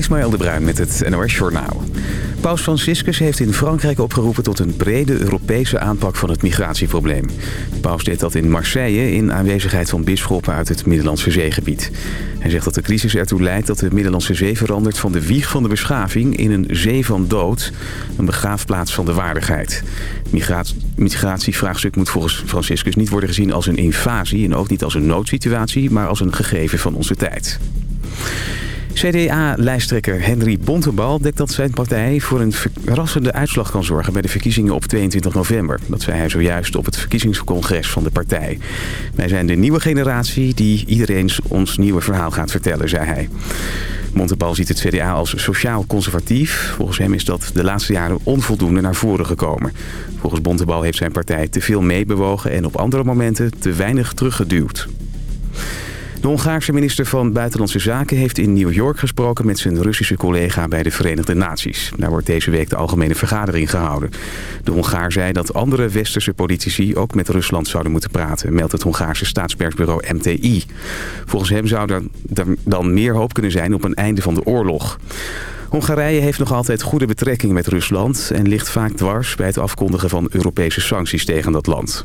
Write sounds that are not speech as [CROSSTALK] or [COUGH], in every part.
Ismaël de Bruin met het NOS Journaal. Paus Franciscus heeft in Frankrijk opgeroepen tot een brede Europese aanpak van het migratieprobleem. Paus deed dat in Marseille in aanwezigheid van bisschoppen uit het Middellandse zeegebied. Hij zegt dat de crisis ertoe leidt dat de Middellandse Zee verandert van de wieg van de beschaving in een zee van dood. Een begraafplaats van de waardigheid. Het migratievraagstuk moet volgens Franciscus niet worden gezien als een invasie en ook niet als een noodsituatie, maar als een gegeven van onze tijd. CDA-lijsttrekker Henry Bontebal dekt dat zijn partij voor een verrassende uitslag kan zorgen bij de verkiezingen op 22 november. Dat zei hij zojuist op het verkiezingscongres van de partij. Wij zijn de nieuwe generatie die iedereen ons nieuwe verhaal gaat vertellen, zei hij. Montebal ziet het CDA als sociaal conservatief. Volgens hem is dat de laatste jaren onvoldoende naar voren gekomen. Volgens Bontebal heeft zijn partij te veel meebewogen en op andere momenten te weinig teruggeduwd. De Hongaarse minister van Buitenlandse Zaken heeft in New York gesproken met zijn Russische collega bij de Verenigde Naties. Daar wordt deze week de algemene vergadering gehouden. De Hongaar zei dat andere westerse politici ook met Rusland zouden moeten praten, meldt het Hongaarse staatspersbureau MTI. Volgens hem zou er dan meer hoop kunnen zijn op een einde van de oorlog. Hongarije heeft nog altijd goede betrekkingen met Rusland... en ligt vaak dwars bij het afkondigen van Europese sancties tegen dat land.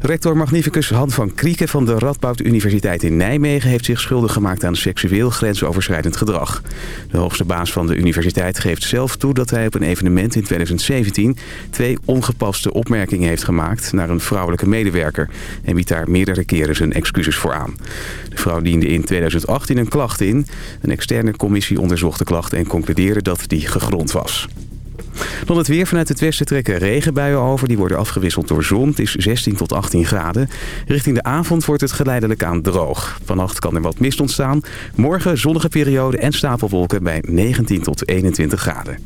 Rector Magnificus Han van Krieken van de Radboud Universiteit in Nijmegen... heeft zich schuldig gemaakt aan seksueel grensoverschrijdend gedrag. De hoogste baas van de universiteit geeft zelf toe dat hij op een evenement in 2017... twee ongepaste opmerkingen heeft gemaakt naar een vrouwelijke medewerker... en biedt daar meerdere keren zijn excuses voor aan. De vrouw diende in 2018 een klacht in. Een externe commissie onderzocht de klacht en concludeerde dat die gegrond was. Dan het weer vanuit het westen trekken regenbuien over. Die worden afgewisseld door zon. Het is 16 tot 18 graden. Richting de avond wordt het geleidelijk aan droog. Vannacht kan er wat mist ontstaan. Morgen zonnige periode en stapelwolken bij 19 tot 21 graden.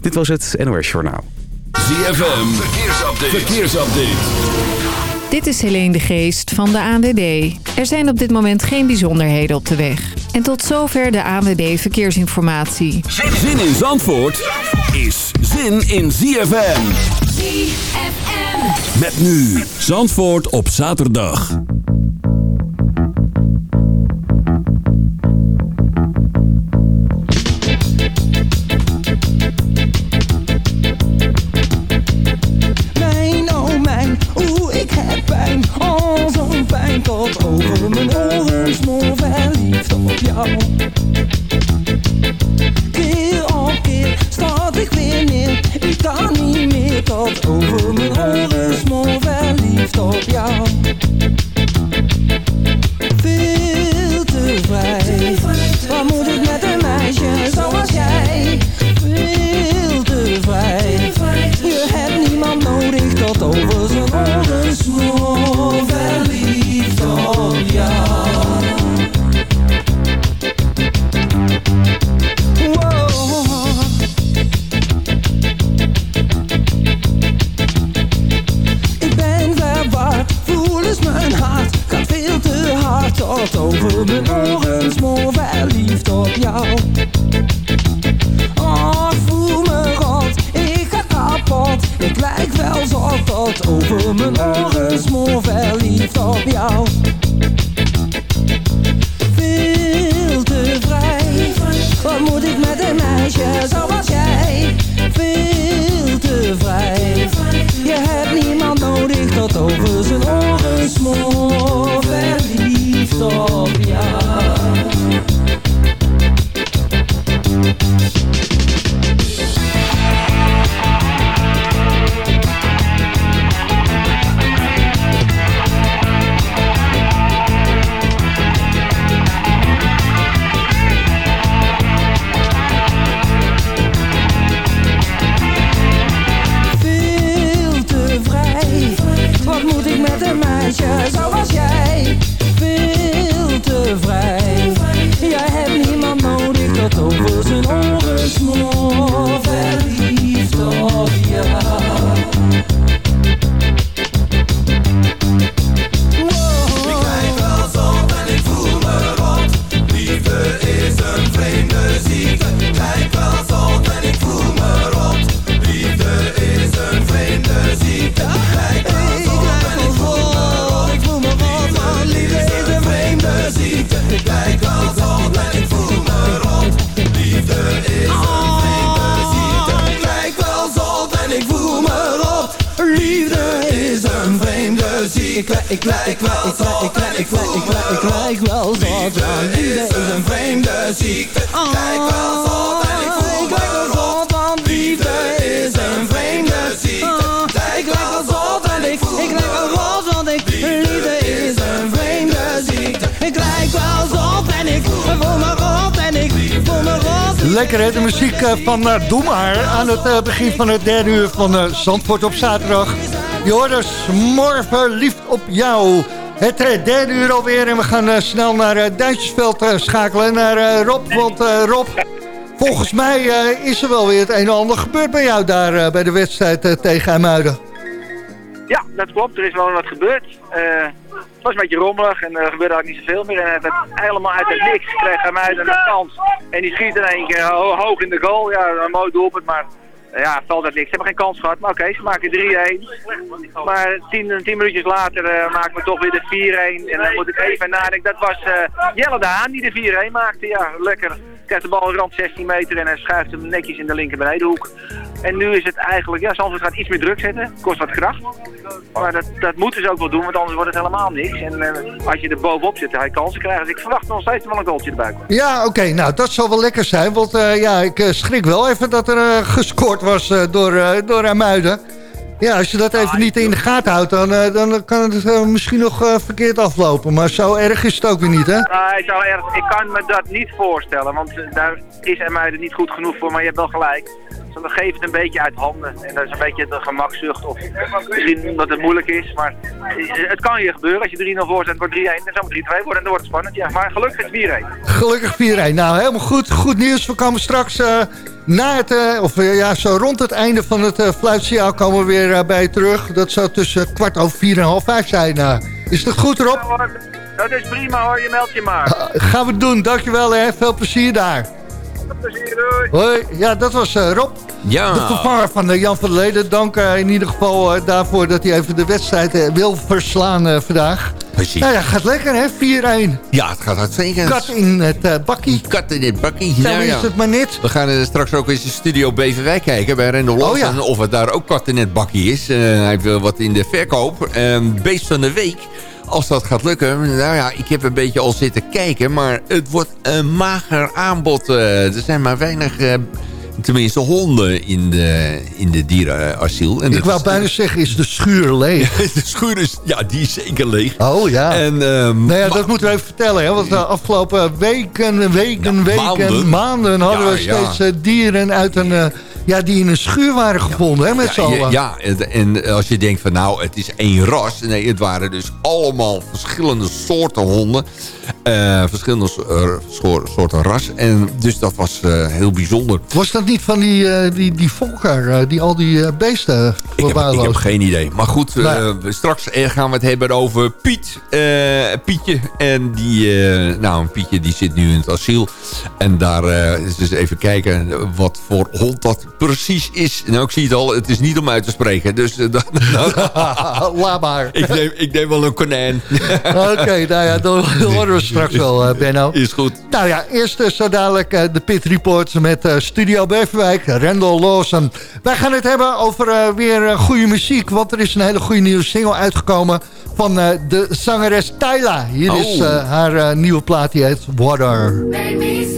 Dit was het NOS Journaal. ZFM, verkeersupdate. verkeersupdate. Dit is Helene de Geest van de ANWB. Er zijn op dit moment geen bijzonderheden op de weg. En tot zover de ANWB Verkeersinformatie. Zin in Zandvoort is zin in ZFM. ZFM. Met nu Zandvoort op zaterdag. Tot over mijn oren. Smoor verliefd op jou. Verliefd uh, begin van het derde uur van uh, Zandvoort op zaterdag. Je hoort dus morgen lief op jou. Het derde uur alweer en we gaan snel naar uh, Duitsersveld schakelen. Naar Rob, want Rob, volgens mij is er wel weer het een en ander gebeurd bij jou daar bij de wedstrijd tegen IJmuiden. Ja, dat klopt. Er is wel wat gebeurd. het was een beetje rommelig en er gebeurde eigenlijk niet zoveel meer. En het helemaal uit het niks kreeg IJmuiden een kans. En die schiet in één keer hoog in de goal. Ja, een mooi doelpunt, maar ja, valt dat niks. Ze hebben geen kans gehad, maar oké, ze maken 3-1. Maar tien, tien minuutjes later uh, maken we toch weer de 4-1. En dan moet ik even nadenken. Dat was uh, Jelle de die de 4-1 maakte. Ja, lekker. Krijgt de bal rand 16 meter en hij schuift hem netjes in de linker benedenhoek. En nu is het eigenlijk, ja, Zandvoort gaat iets meer druk zetten. Kost wat kracht. Maar dat, dat moeten ze ook wel doen, want anders wordt het helemaal niks. En uh, als je er bovenop zit, ga je kansen krijgen. Dus ik verwacht nog steeds wel een goaltje erbij. Ja, oké. nou, dat zal wel lekker zijn. Want ja, ik schrik wel even dat er gescoord was door, door Amuiden. Ja, als je dat even niet in de gaten houdt, dan, uh, dan kan het misschien nog verkeerd aflopen. Maar zo erg is het ook weer niet, hè? Nee, zo erg, ik kan me dat niet voorstellen, want daar is Amuiden niet goed genoeg voor, maar je hebt wel gelijk. Dus dan geeft het een beetje uit handen. En dat is een beetje de gemakzucht. Of misschien omdat het moeilijk is. Maar het kan je gebeuren. Als je 3-0 voor het wordt 3-1. Dan zou het 3-2 worden. En dan wordt het spannend. Ja, maar gelukkig is het 4-1. Gelukkig 4-1. Nou, helemaal goed. Goed nieuws. We komen straks... Uh, na het, uh, of uh, ja, zo rond het einde van het uh, fluitsignaal komen we weer bij je terug. Dat zou tussen kwart over vier en half vijf zijn. is dat goed, Rob? Ja, dat is prima hoor, je meldt je maar. gaan we doen, dankjewel hè. Veel plezier daar. Plezier. Hoi, ja, dat was Rob. Ja. De vervanger van Jan van der Leden. Dank in ieder geval daarvoor dat hij even de wedstrijd wil verslaan vandaag. Precies. Nou ja, gaat lekker hè, 4-1. Ja, het gaat uitstekend. Kat in het uh, bakkie. Kat in het bakkie. Zo nou, is ja. het maar net. We gaan uh, straks ook eens in studio Beverwijk kijken bij Rendel Oh, ja. Of het daar ook kat in het bakkie is. Uh, hij wil wat in de verkoop. beest van de week. Als dat gaat lukken, nou ja, ik heb een beetje al zitten kijken, maar het wordt een mager aanbod. er zijn maar weinig tenminste honden in de, in de dierenasiel. En ik wou is, bijna zeggen, is de schuur leeg? [LAUGHS] de schuur is, ja, die is zeker leeg. Oh ja. En, um, nou ja, dat moeten we even vertellen. Hè, want de afgelopen weken, weken, Ja, weken, maanden. maanden, hadden Ja, we steeds eh, dieren uit een, eh, ja, die in een schuur waren gevonden, hè, met z'n ja, allen. ja, en als je denkt van nou, het is één ras. Nee, het waren dus allemaal verschillende soorten honden. Eh, verschillende so- soor- soorten ras. En dus dat was eh, heel bijzonder. Was dat niet van die, eh, die, die volker, die al die beesten Ik heb, ik heb geen idee. Maar goed, Nou. straks gaan we het hebben over Piet. Pietje. En die, nou, Pietje die zit nu in het asiel. En daar is dus even kijken wat voor hond dat precies is. Nou, ik zie het al. Het is niet om uit te spreken. Dus [LAUGHS] dat- nou, [LAUGHS] Laat maar. ik, neem, ik neem wel een konijn. [LAUGHS] Oké, nou ja, horen we straks wel, eh, Benno. is goed. Nou ja, eerst eh, zo dadelijk eh, de Pit Report met eh, Studio Beverwijk, Randall Lawson. Wij gaan het hebben over eh, weer goede muziek, want er is een hele goede nieuwe single uitgekomen van eh, de zangeres Tyla. Hier Oh. is eh, haar eh, nieuwe plaat, die heet Water. Make me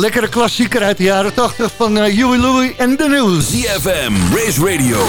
Lekkere klassieker uit de jaren 80 van uh, Huey Louie en de News. ZFM, Race Radio,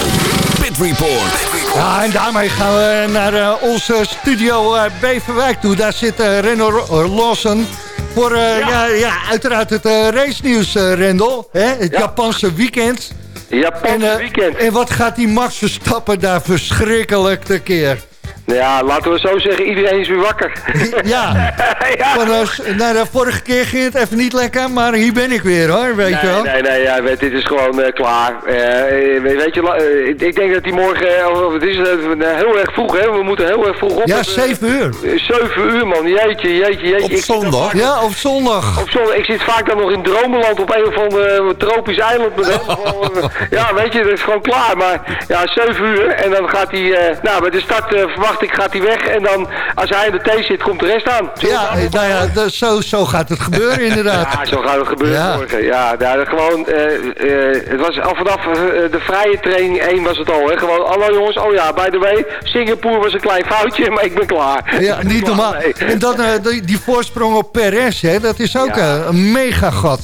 Pit Report. Ja, en daarmee gaan we naar uh, onze studio uh, Beverwijk toe. Daar zit uh, Renno Lawson voor ja. Ja, ja, uiteraard het race nieuws, Rendel. Hè? Het Ja. Japanse weekend. Japanse en, weekend. En wat gaat die Max Verstappen daar verschrikkelijk tekeer? Ja, laten we zo zeggen, iedereen is weer wakker. [LAUGHS] Ja, [LAUGHS] van, uh, nou, de vorige keer ging het even niet lekker, maar hier ben ik weer hoor, weet nee, je wel. Nee, nee, ja, weet, dit is gewoon uh, klaar. Uh, weet je, ik denk dat hij morgen, of het is heel erg vroeg hè, we moeten heel erg vroeg op. Ja, 7 uur. 7 uur man, jeetje, jeetje, jeetje. Op ik zondag? Ja, op zondag. Op zondag, ik zit vaak dan nog in dromenland op een of ander tropisch eiland. Met [LAUGHS] ja, weet je, dat is gewoon klaar. Maar ja, 7 uur en dan gaat hij, nou bij de start verwacht ik gaat hij weg. En dan, als hij in de thee zit, komt de rest aan. Zo ja, nou ja, zo, zo gaat het gebeuren inderdaad. Ja, zo gaat het gebeuren Ja. morgen. Ja, ja gewoon, eh, eh, het was al vanaf eh, de vrije training 1 was het al. Hè? Gewoon, hallo jongens, oh ja, by the way, Singapore was een klein foutje, [LAUGHS] maar ik ben klaar. Ja, niet normaal. En dan die, die voorsprong op Perez, hè, dat is ook een mega gat.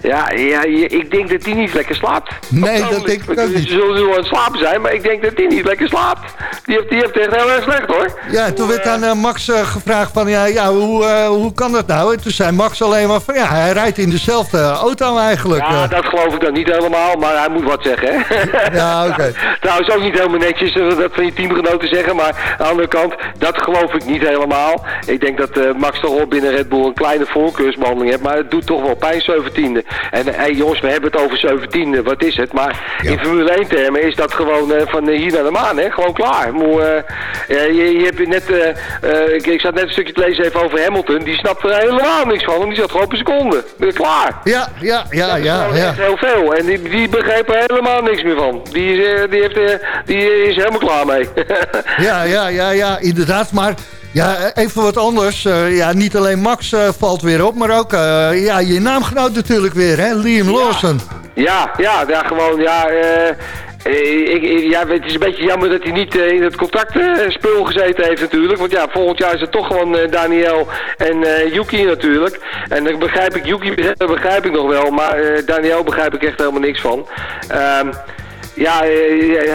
Ja, ja, ik denk dat die niet lekker slaapt. Nee, dat denk ik ook niet. Ze zullen nu aan het slapen zijn, maar ik denk dat die niet lekker slaapt. Die heeft, die heeft echt heel erg slecht hoor. Ja, toen werd aan eh, Max eh, gevraagd van, ja, ja hoe, eh, hoe kan dat nou? En toen zei Max alleen maar van, ja, hij rijdt in dezelfde auto eigenlijk. Ja, dat geloof ik dan niet helemaal, maar hij moet wat zeggen, hè? [LAUGHS] Ja, oké. [LAUGHS] Trouwens ook niet helemaal netjes dat van je teamgenoten zeggen, maar aan de andere kant, dat geloof ik niet helemaal. Ik denk dat Max toch wel binnen Red Bull een kleine voorkeursbehandeling heeft, maar het doet toch wel pijn, 17e. En hé hey, jongens, we hebben het over 17e, wat is het? Maar in Formule 1 termen is dat gewoon eh, van hier naar de maan, hè? Gewoon klaar. Moe, eh, eh, je, je hebt net, eh, eh, ik, ik zat net een stukje te lezen even over Hamilton, die snapt er helemaal niks van, want die zat gewoon op een seconde. Eh, Klaar. Ja, ja, ja, ja, ja. echt heel veel. En die, die begreep er helemaal niks meer van. Die, is, eh, die, heeft, eh, die is helemaal klaar mee. [LAUGHS] Ja, ja, ja, ja, inderdaad. Maar ja, even wat anders. Eh, ja, niet alleen Max eh, valt weer op, maar ook eh, ja, je naamgenoot natuurlijk weer, hè? Liam Lawson. ja, ja, ja, gewoon, ja... ik, ja, het is een beetje jammer dat hij niet in het contactspul gezeten heeft natuurlijk. Want ja, volgend jaar is het toch gewoon Daniel en eh, Yuki natuurlijk. En dan begrijp ik, Yuki begrijp, ik nog wel, maar Daniel begrijp ik echt helemaal niks van. Ehm, ja, eh,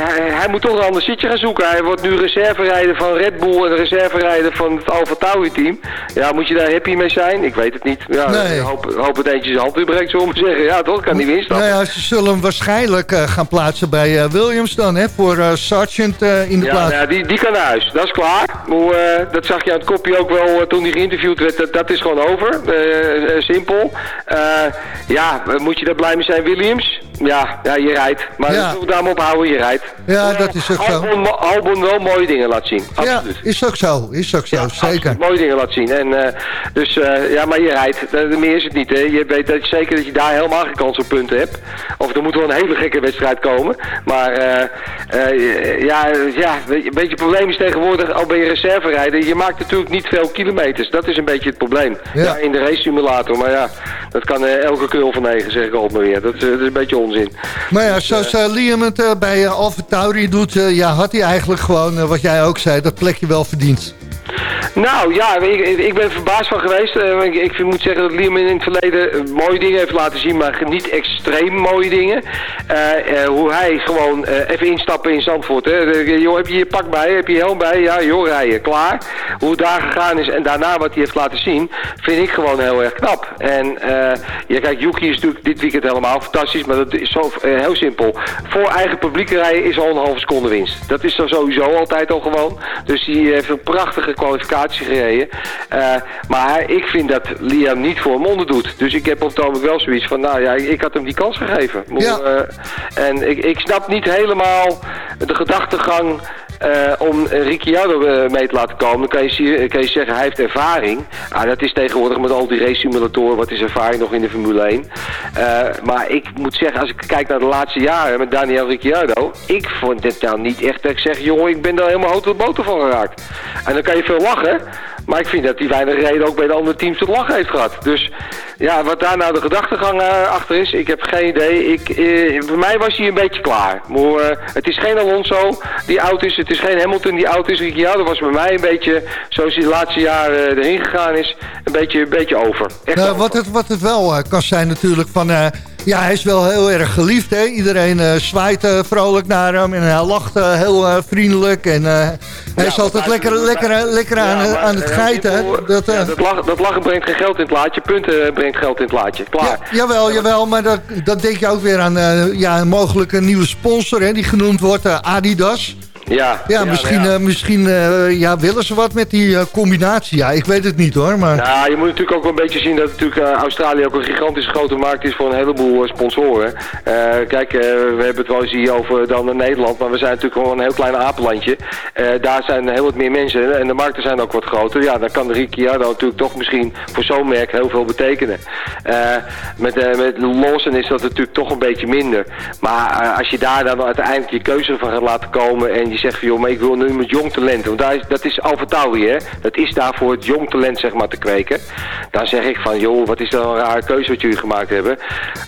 hij, hij moet toch een ander zitje gaan zoeken. Hij wordt nu reserverijder van Red Bull en reserverijder van het Alfa Tauri team. Ja, moet je daar happy mee zijn? Ik weet het niet. Ja, Nee. ik hoop, hoop het eentje zijn hand weer breekt, zullen we maar zeggen. Ja, toch? Kan niet meer instappen. Nou ja, ze zullen hem waarschijnlijk eh, gaan plaatsen bij eh, Williams dan, hè? Voor eh, Sargent eh, in de Ja, plaats. nou ja, die, die kan naar huis. Dat is klaar. Eh, dat zag je aan het kopje ook wel eh, toen hij geïnterviewd werd. Dat, dat is gewoon over. Eh, eh, simpel. Eh, ja, moet je daar blij mee zijn, Williams? Ja, ja je rijdt. Maar Ja. ja. we daar maar ophouden, je rijdt. Ja, dat is ook zo. Albon, wel mooie dingen laat zien. Ja, Absoluut. is ook zo, is ook zo, Ja, zeker. mooie dingen laat zien. En, eh, dus eh, ja, maar je rijdt. Meer is het niet. Hè. Je weet dat, zeker dat je daar helemaal geen kans op punten hebt. Of er moet wel een hele gekke wedstrijd komen. Maar eh, ja, ja, een beetje het probleem is tegenwoordig, al ben je reserverijder, je maakt natuurlijk niet veel kilometers. Dat is een beetje het probleem. Ja. Ja. in de race simulator. Maar ja, dat kan elke krul van negen, zeg ik altijd maar weer. Dat, is, dat is een beetje onzin. Maar ja, zoals eh, Liam het eh, bij uh, Alfa Tauri doet, eh, ja, had hij eigenlijk gewoon, eh, wat jij ook zei, dat plekje wel verdiend. Nou ja, ik, ben verbaasd van geweest. Eh, ik, moet zeggen dat Liam in het verleden eh, mooie dingen heeft laten zien, maar niet extreem mooie dingen. Eh, hoe hij gewoon even instappen in Zandvoort. Hè. Heb je je pak bij, heb je helm bij? Ja, joh, rijden, klaar. Hoe het daar gegaan is en daarna wat hij heeft laten zien, vind ik gewoon heel erg knap. En ja, kijk, Yuki is natuurlijk dit weekend helemaal fantastisch, maar dat is zo heel simpel. Voor eigen publiek rijden is al een halve seconde winst. Dat is er sowieso altijd al gewoon. Dus die heeft een prachtige kwalificatie gereden. Eh, maar ik vind dat Liam niet voor hem onder doet. Dus ik heb op het wel zoiets van, nou ja, ik had hem die kans gegeven. Ja. eh, en ik, ik snap niet helemaal de gedachtegang eh, om Ricciardo eh, mee te laten komen. Dan kan je, zie- kan je zeggen, hij heeft ervaring. Ah, dat is tegenwoordig met al die race simulatoren, wat is ervaring nog in de Formule 1. Eh, maar ik moet zeggen, als ik kijk naar de laatste jaren met Daniel Ricciardo, ik vond dit nou niet echt dat ik zeg, jongen, ik ben daar helemaal hout de boter van geraakt. En dan kan je veel lachen, Maar ik vind dat hij weinig reden ook bij de andere teams tot lachen heeft gehad. Dus ja, wat daar nou de gedachtegang eh, achter is, ik heb geen idee. Ik, eh, voor mij was hij een beetje klaar. Maar, eh, het is geen Alonso die oud is, het is geen Hamilton die oud is. Ricciardo was bij mij een beetje, zoals hij de laatste jaren erin gegaan is, een beetje, een beetje over. Echt Nou, over. wat, het, wat het wel eh, kan zijn natuurlijk van... ja, hij is wel heel erg geliefd, hè. Iedereen eh, zwaait eh, vrolijk naar hem en hij lacht eh, heel vriendelijk. En hij is altijd lekker, lekker, lekker aan, Ja, maar, aan het geiten. Dat, ja, dat, lachen, dat lachen brengt geen geld in het laadje, punten brengt geld in het laadje. Klaar. ja, jawel, jawel, maar dat, dat denk je ook weer aan ja, een mogelijke nieuwe sponsor... Hè, die genoemd wordt Adidas. Ja, Ja, misschien, ja. eh, misschien eh, ja, willen ze wat met die eh, combinatie. Ja, ik weet het niet hoor, maar... Nou, je moet natuurlijk ook wel een beetje zien dat natuurlijk Australië ook een gigantisch grote markt is voor een heleboel sponsoren. Kijk, we hebben het wel eens hier over dan in Nederland, maar we zijn natuurlijk gewoon een heel klein apenlandje. Daar zijn heel wat meer mensen en de markten zijn ook wat groter. Ja, dan kan de Ricciardo natuurlijk toch misschien voor zo'n merk heel veel betekenen. Met, met Lawson is dat natuurlijk toch een beetje minder. Maar als je daar dan uiteindelijk je keuze van gaat laten komen en je zegt van joh, maar ik wil nu met jong talent, want daar is, dat is AlphaTauri hè, dat is daar voor het jong talent zeg maar te kweken. Dan zeg ik van joh, wat is dat een rare keuze wat jullie gemaakt hebben.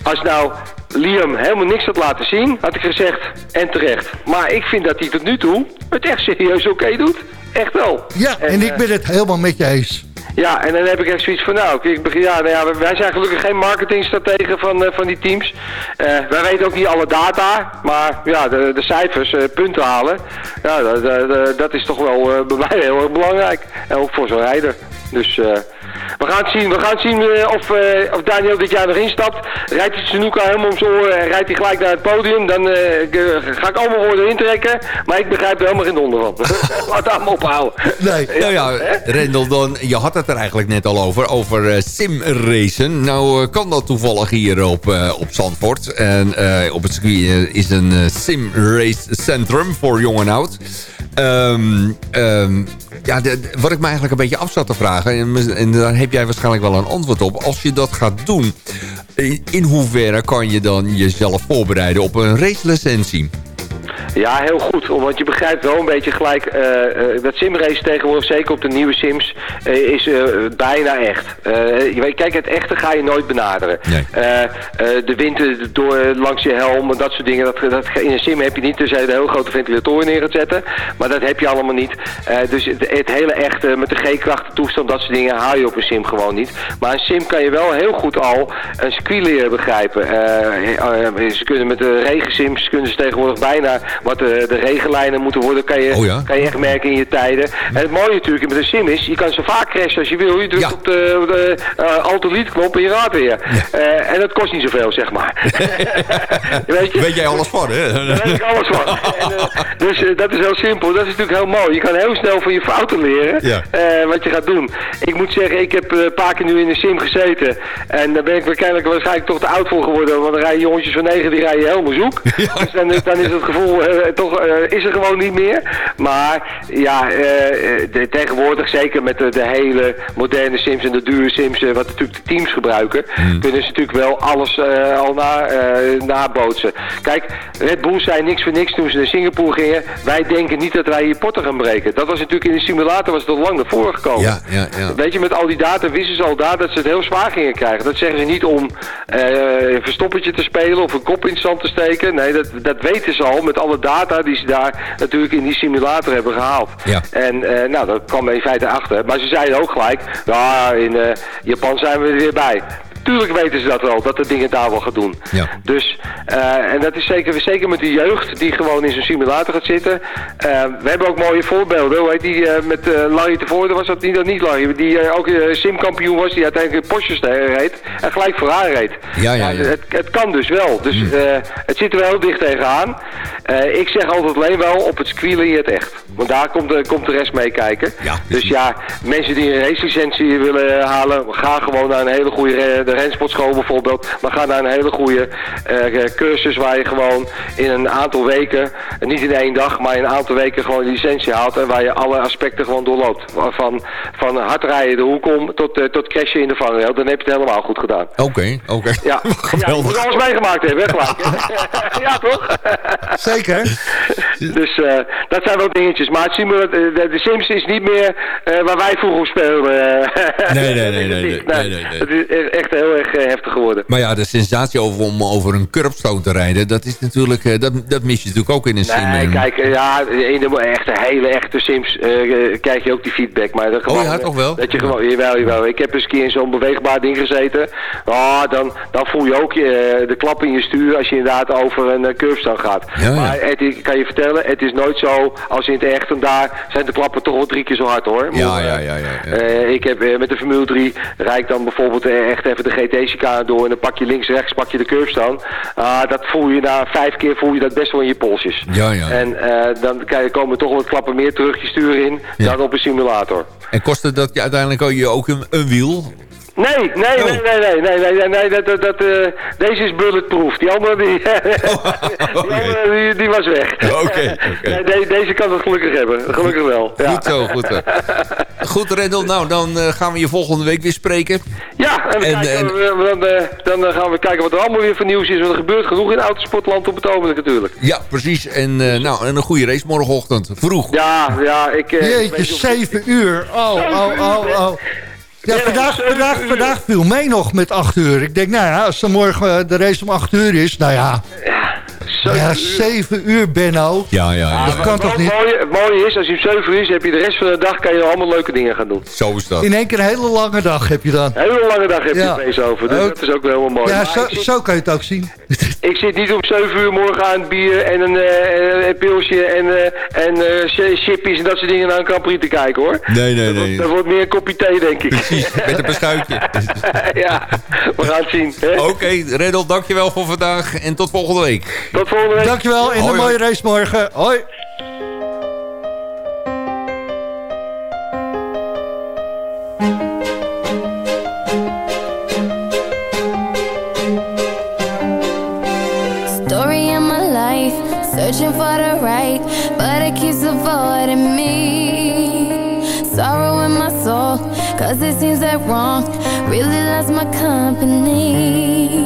Als nou Liam helemaal niks had laten zien, had ik gezegd en terecht. Maar ik vind dat hij tot nu toe het echt serieus oké doet. Echt wel. Ja, en ik ben het helemaal met je eens. Ja, en dan heb ik echt zoiets van, nou, ik begin, ja, nou ja, wij zijn gelukkig geen marketingstrategen van, eh, van die teams. Eh, wij weten ook niet alle data, maar ja, de, de cijfers, eh, punten halen, ja, dat, dat- is toch wel bij mij heel erg belangrijk. En ook voor zo'n rijder. Dus eh, we gaan zien, we gaan zien eh, of, eh, of Daniel dit jaar nog instapt. Rijdt hij Sunuka helemaal om zijn oren en rijdt hij gelijk naar het podium, dan eh, eh, ga ik allemaal woorden intrekken. Maar ik begrijp er helemaal geen donder van. [LAUGHS] Laat dat ophouden. Nee. Nou ja, Rendel, dan, je had het er eigenlijk net al over, over eh, simracen. Nou eh, kan dat toevallig hier op, eh, op Zandvoort. En eh, op het circuit eh, is een eh, simrace centrum voor jong en oud. Ehm, ehm, ja, wat ik me eigenlijk een beetje af zat te vragen... En, en daar heb jij waarschijnlijk wel een antwoord op. Als je dat gaat doen, in, hoeverre kan je dan jezelf voorbereiden op een racelicentie? Ja, heel goed. Want je begrijpt wel een beetje gelijk eh, eh, dat simrace tegenwoordig, zeker op de nieuwe sims, eh, is bijna echt. Je weet, kijk, het echte ga je nooit benaderen. De wind door langs je helm en dat soort dingen. Dat, dat, in een sim heb je niet, dus je de heel grote ventilatoren neer gaat zetten. Maar dat heb je allemaal niet. Dus het, het hele echte met de G-krachten toestand, dat soort dingen haal je op een sim gewoon niet. Maar een sim kan je wel heel goed al een circuit leren begrijpen. Ze kunnen met de regensims kunnen ze tegenwoordig bijna wat de, de regenlijnen moeten worden, kan je, Oh ja. kan je echt merken in je tijden. En het mooie natuurlijk met een sim is, je kan zo vaak crashen als je wil. Je drukt Ja. op de, de uh, alt-delete knop en je raadt weer. Eh, en dat kost niet zoveel, zeg maar. [LAUGHS] Weet je? Weet jij alles van, hè? Daar weet ik alles van. En, eh, dus eh, dat is heel simpel. Dat is natuurlijk heel mooi. Je kan heel snel van je fouten leren eh, wat je gaat doen. Ik moet zeggen, ik heb eh, een paar keer nu in de sim gezeten. En daar ben ik waarschijnlijk, waarschijnlijk toch te oud voor geworden. Want dan rijden jongetjes van negen, die rijden helemaal zoek. Dus dan is het gevoel eh, toch, eh, is er gewoon niet meer. Maar ja, eh, de- tegenwoordig, zeker met de, de hele moderne sims en de dure sims, wat natuurlijk de teams gebruiken, kunnen ze natuurlijk wel alles al na, nabootsen. Kijk, Red Bull zei niks voor niks toen ze naar Singapore gingen. Wij denken niet dat wij hier potten gaan breken. Dat was natuurlijk in de simulator was het al lang naar voren gekomen. Ja, ja, ja. Weet je, met al die data wisten ze al daar dat ze het heel zwaar gingen krijgen. Dat zeggen ze niet om een verstoppertje te spelen of een kop in het zand te steken. Nee, dat, dat weten ze al met alle data die ze daar natuurlijk in die simulator hebben gehaald. Ja. En eh, nou, dat kwam in feite achter. Maar ze zeiden ook gelijk, ja, in eh, Japan zijn we er weer bij. Tuurlijk weten ze dat wel, dat de dingen daar wel gaan doen. Ja. Dus, eh, en dat is zeker, zeker met de jeugd die gewoon in zo'n simulator gaat zitten. Eh, we hebben ook mooie voorbeelden. Hoe heet die eh, met Larry tevoren? Was dat niet, dat niet Larry? Die ook simkampioen was, die uiteindelijk Porsche reed. En gelijk vooraan reed. Ja, ja, ja. Het, het kan dus wel. Dus eh, het zit er wel heel dicht tegenaan. Ik zeg altijd alleen wel, op het circuit leer je het echt. Want daar komt de, komt de rest mee kijken. Ja, dus ja, mensen die een racelicentie willen halen, ga gewoon naar een hele goede rensportschool bijvoorbeeld. Maar ga naar een hele goede eh, cursus waar je gewoon in een aantal weken, eh, niet in één dag, maar in een aantal weken gewoon een licentie haalt. En waar je alle aspecten gewoon doorloopt. Van, van hard rijden de hoek om tot, eh, tot crashen in de vangrail. Dan heb je het helemaal goed gedaan. Oké, oké. Ja, [LAUGHS] ja je moet alles meegemaakt hebben, hè, gelijk. [LAUGHS] ja, toch? Zeker. Dus eh, dat zijn wel dingetjes. Maar het de, de, Sims is niet meer eh, waar wij vroeger op speelden. eh. Nee, nee, nee, [LAUGHS] nee, nee, nee, nee, nee. Het is echt heel erg eh, heftig geworden. Maar ja, de sensatie over, om over een curbstone te rijden... dat is natuurlijk... eh, dat, dat mis je natuurlijk ook in een sim. Nee, kijk, eh, ja, in de echte, hele echte Sims krijg je ook die feedback. Maar dat gewoon, Oh ja, toch wel? Dat je gewoon, jawel, jawel. Ik heb eens een keer in zo'n beweegbaar ding gezeten. Ah, dan, dan voel je ook de klap in je stuur als je inderdaad over een curbstone gaat. Ja, ja. Maar het, ik kan je vertellen, het is nooit zo als in het echt. En daar zijn de klappen toch wel drie keer zo hard hoor. Ja, Maar, ja, ja, ja. ja. ik heb met de Formule 3 rijd ik dan bijvoorbeeld echt even de GT-chicane door en dan pak je links rechts pak je de curbstone. Ah, dat voel je na vijf keer voel je dat best wel in je polsjes. Ja, ja. En eh, dan komen toch wat klappen meer terug je stuur in Ja. dan op een simulator. En kostte dat je uiteindelijk ook, je ook een, een wiel? Nee, nee, oh. nee, nee, nee, nee, nee, nee, dat, dat, uh, deze is bulletproof. Die andere, die, [LAUGHS] [LAUGHS] oh, die, was weg. [LAUGHS] Oké. Nee, deze kan het gelukkig hebben, gelukkig wel. Ja. Goed zo, goed zo. Goed, Rendel, nou, dan uh, gaan we je volgende week weer spreken. Ja, en, dan, eh, dan, gaan we kijken wat er allemaal weer voor nieuws is. Want er gebeurt genoeg in autosportland op het ogenblik natuurlijk. Ja, precies. En, nou, en een goede race morgenochtend, vroeg. Ja, ja. Ik, Jeetje, zeven uur. Oh, oh, oh, oh. Ja, vandaag, vandaag, vandaag viel mee nog met acht uur. Ik denk, nou ja, als er morgen eh, de race om acht uur is, nou ja, Zeven ja uur. zeven uur, Benno. Ja, ja, ja. Dat kan toch het niet? mooie, het mooie is, als je om 7 uur is, heb je de rest van de dag kan je allemaal leuke dingen gaan doen. Zo is dat. In één keer een hele lange dag heb je dan. Een hele lange dag heb je Ja. het over, dus Ook- dat is ook wel helemaal mooi. Ja, zo, zit, zo kan je het ook zien. [LAUGHS] ik zit niet om 7 uur morgen aan het bier en een, eh, een pilsje en, eh, en eh, chi- chippies en dat soort dingen naar een Capri te kijken hoor. Nee, nee, Dat, nee. wordt- dat wordt meer een kopje thee denk ik. Precies, met een beschuitje. [LAUGHS] ja, we gaan het zien. Oké, Rendel, dankjewel voor vandaag. En tot volgende week. Tot volgende week. Dankjewel en Hoi, een hoi. mooie race morgen. Hoi. Story of my life, searching for the right, but it keeps avoiding me. Sorrow in my soul, cause it seems that wrong really loves my company.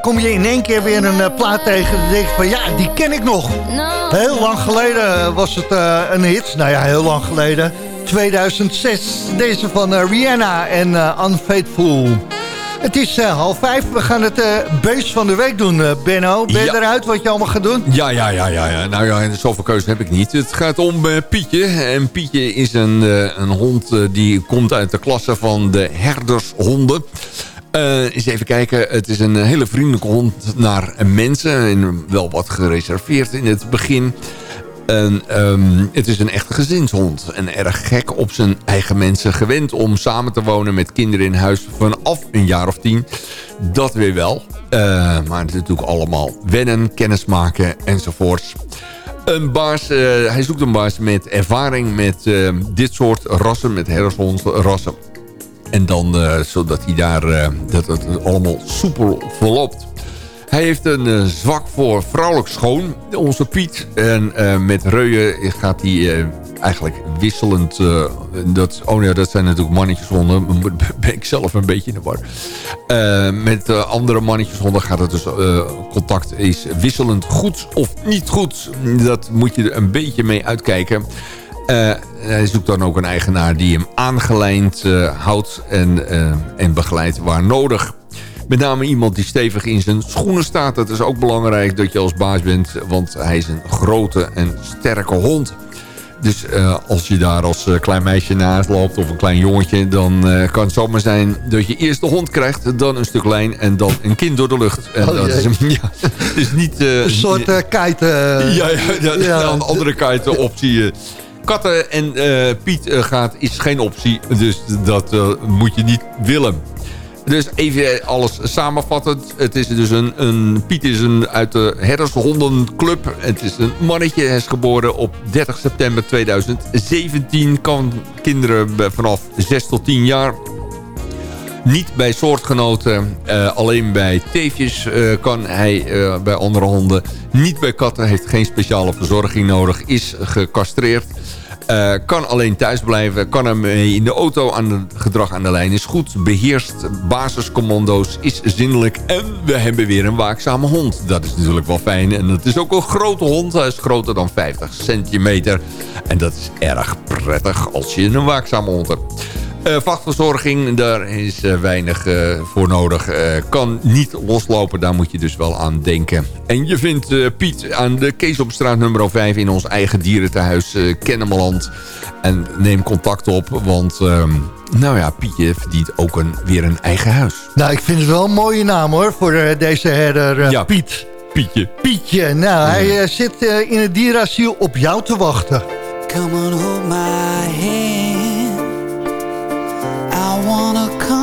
kom je in één keer weer een eh, plaat tegen en denk je van ja, die ken ik nog. Heel lang geleden eh, was het eh, een hit. Nou ja, heel lang geleden. 2006, deze van eh, Rihanna en eh, Unfaithful. Het is eh, half vijf. We gaan het eh beest van de week doen, eh, Benno. Ben je Ja. eruit wat je allemaal gaat doen? Ja, ja, ja, ja, ja. Nou ja, zoveel keuze heb ik niet. Het gaat om eh, Pietje. En Pietje is een, eh, een hond eh, die komt uit de klasse van de herdershonden. Eh eens even kijken. Het is een hele vriendelijke hond naar mensen. En wel wat gereserveerd in het begin. Ehm, het is een echte gezinshond. En erg gek op zijn eigen mensen. Gewend om samen te wonen met kinderen in huis vanaf een jaar of tien. Dat weer wel. Eh, maar het is natuurlijk allemaal wennen, kennismaken enzovoorts. Een baas, eh, hij zoekt een baas met ervaring met dit soort rassen, met herdershondrassen. En dan eh, zodat hij daar, eh, dat het allemaal soepel verloopt. Hij heeft een eh, zwak voor vrouwelijk schoon, onze Piet. En met reuien gaat hij eigenlijk wisselend... dat, oh ja, dat zijn natuurlijk mannetjeshonden. [LAUGHS] Ben ik zelf een beetje in de war. Met eh, andere mannetjeshonden gaat het dus... contact is wisselend goed of niet goed. Dat moet je er een beetje mee uitkijken. Eh, hij zoekt dan ook een eigenaar die hem aangelijnd eh, houdt en, eh, en begeleidt waar nodig. Met name iemand die stevig in zijn schoenen staat. Dat is ook belangrijk dat je als baas bent, want hij is een grote en sterke hond. Dus als je daar als klein meisje naast loopt of een klein jongetje... dan kan het zomaar zijn dat je eerst de hond krijgt... dan een stuk lijn en dan een kind door de lucht. En Oh, dat jee. is, [LAUGHS] ja, is niet... Een soort kite. ja, ja, ja, ja. De andere optie. Katten en eh, Piet eh, gaat is geen optie. Dus dat eh, moet je niet willen. Dus even alles samenvattend. Het is dus een, een Piet is een uit de herdershondenclub. Het is een mannetje. Hij is geboren op 30 september 2017. Kan kinderen vanaf 6 tot 10 jaar. Niet bij soortgenoten, alleen bij teefjes kan hij bij andere honden. Niet bij katten, heeft geen speciale verzorging nodig, is gecastreerd. Eh, kan alleen thuis blijven, kan ermee in de auto aan het gedrag aan de lijn is goed. Beheerst basiscommando's, is zinnelijk en we hebben weer een waakzame hond. Dat is natuurlijk wel fijn en het is ook een grote hond. Hij is groter dan 50 centimeter en dat is erg prettig als je een waakzame hond hebt. Eh, vachtverzorging, daar is eh, weinig eh, voor nodig. Eh, kan niet loslopen, daar moet je dus wel aan denken. En je vindt eh, Piet aan de Keesopstraat nummer 5 in ons eigen dierentehuis uh, Kennemerland. En neem contact op, want ehm, nou ja, Pietje verdient ook een, weer een eigen huis. Nou, ik vind het wel een mooie naam hoor, voor deze herder eh, Ja. Piet. Pietje. Pietje, nou, hij zit eh, in het dierasiel op jou te wachten. Come and hold my hand.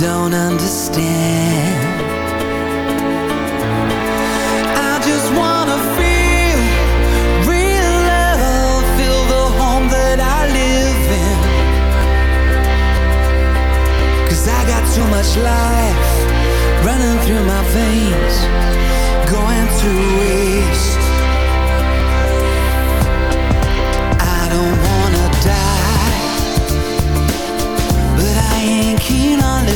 don't understand. I just wanna feel real love, feel the home that I live in. Cause I got too much life running through my veins, going to waste.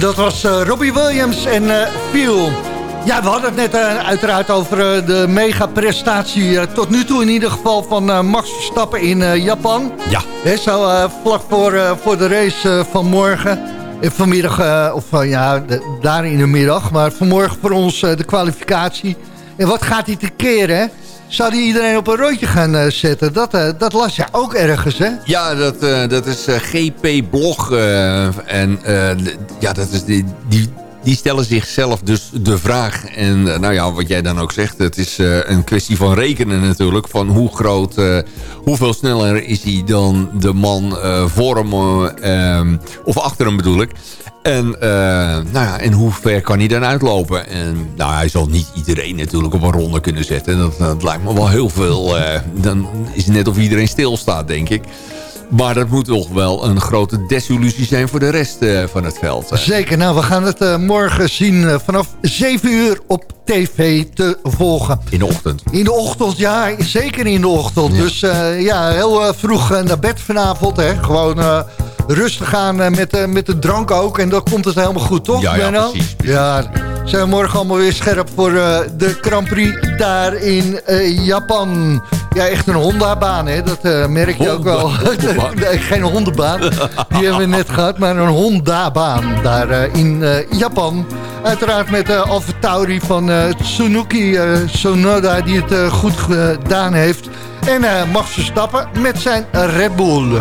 En dat was eh, Robbie Williams en Feel. Ja, we hadden het net eh, uiteraard over de mega-prestatie... eh, tot nu toe in ieder geval van Max Verstappen in Japan. Ja. Hè, zo vlak voor, voor de race van morgen. En vanmiddag, of ja, de- daar in de middag. Maar vanmorgen voor ons de kwalificatie. En wat gaat hij te keren, hè? Zou hij iedereen op een rondje gaan eh, zetten? Dat, eh, dat las je ook ergens, hè? Ja, dat, eh, dat is GP Blog. en eh, ja, dat is die, die, die stellen zichzelf dus de vraag. En eh, nou ja, wat jij dan ook zegt, het is eh, een kwestie van rekenen natuurlijk. Van hoe groot, eh, hoeveel sneller is hij dan de man eh, voor hem, of achter hem bedoel ik. En, nou ja, en hoe ver kan hij dan uitlopen? En nou, hij zal niet iedereen natuurlijk op een ronde kunnen zetten. Dat, dat lijkt me wel heel veel. dan is het net of iedereen stilstaat, denk ik. Maar dat moet toch wel een grote desillusie zijn voor de rest eh, van het veld. Zeker, nou we gaan het eh, morgen zien eh, vanaf 7 uur op tv te volgen. In de ochtend. In de ochtend, ja, zeker in de ochtend. Dus ja, heel vroeg naar bed vanavond. Hè. Gewoon rustig aan met, met de drank ook. En dan komt het helemaal goed, toch? Ja, precies, Ja, zijn we morgen allemaal weer scherp voor de Grand Prix daar in Japan. Ja, echt een Honda-baan, hè? dat eh, merk je ook wel. [LAUGHS] Nee, geen hondenbaan, die hebben we net [LAUGHS] gehad, maar een Honda-baan daar eh, in eh, Japan. Uiteraard met uh, Alfa Tauri van eh, Tsunuki eh, Sonoda die het goed gedaan heeft. En eh Max Verstappen met zijn Red Bull.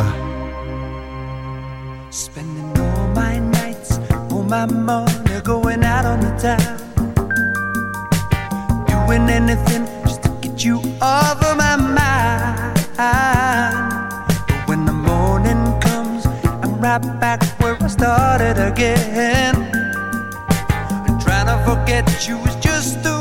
Spending all my nights, all my going out on the town. Doing anything you over my mind. But when the morning comes, I'm right back where I started again. And trying to forget you is just a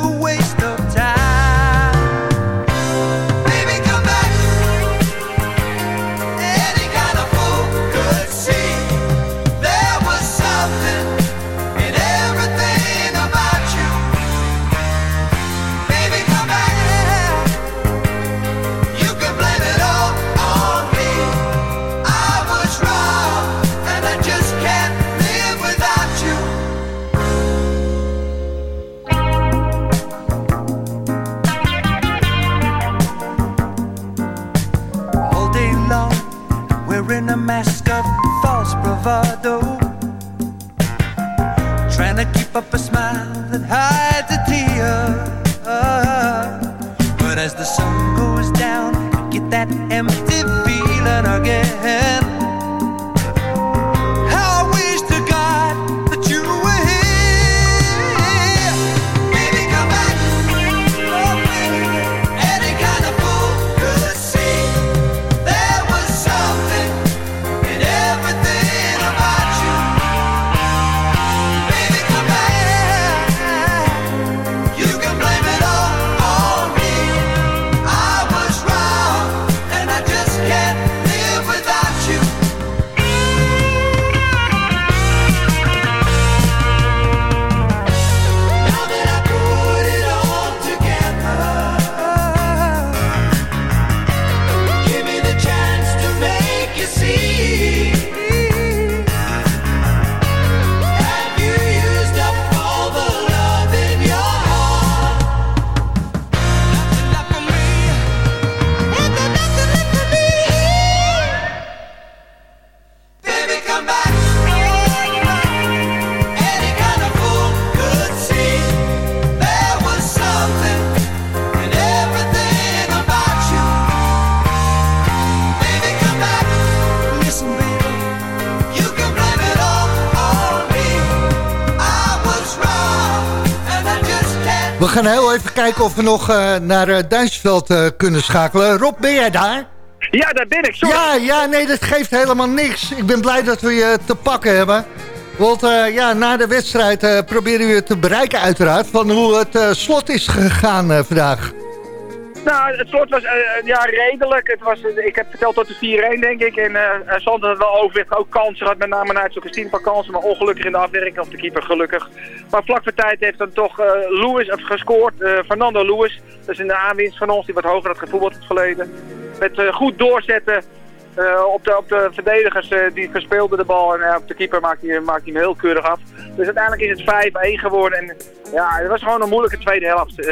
bravado. Trying to keep up a smile kijken of we nog eh, naar uh, Duitsveld eh, kunnen schakelen. Rob, ben jij daar? Ja, daar ben ik. Sorry. Ja, ja, nee, dat geeft helemaal niks. Ik ben blij dat we je te pakken hebben. Want ja, na de wedstrijd proberen we te bereiken uiteraard... van hoe het slot is gegaan vandaag. Nou, het slot was uh, ja, redelijk. Het was, ik heb verteld tot de 4-1, denk ik. En uh, Zand had wel overwicht, ook kansen had met name naar Christine van kansen. Maar ongelukkig in de afwerking, of de keeper gelukkig. Maar vlak voor tijd heeft dan toch Lewis gescoord. Fernando Lewis. Dat is een aanwinst van ons, die wat hoger had gevoetbald in het verleden. Met goed doorzetten op, de, op de verdedigers uh, die verspeelden de bal en uh, op de keeper maakt hij, maakt hem heel keurig af. Dus uiteindelijk is het 5-1 geworden en ja, het was gewoon een moeilijke tweede helft.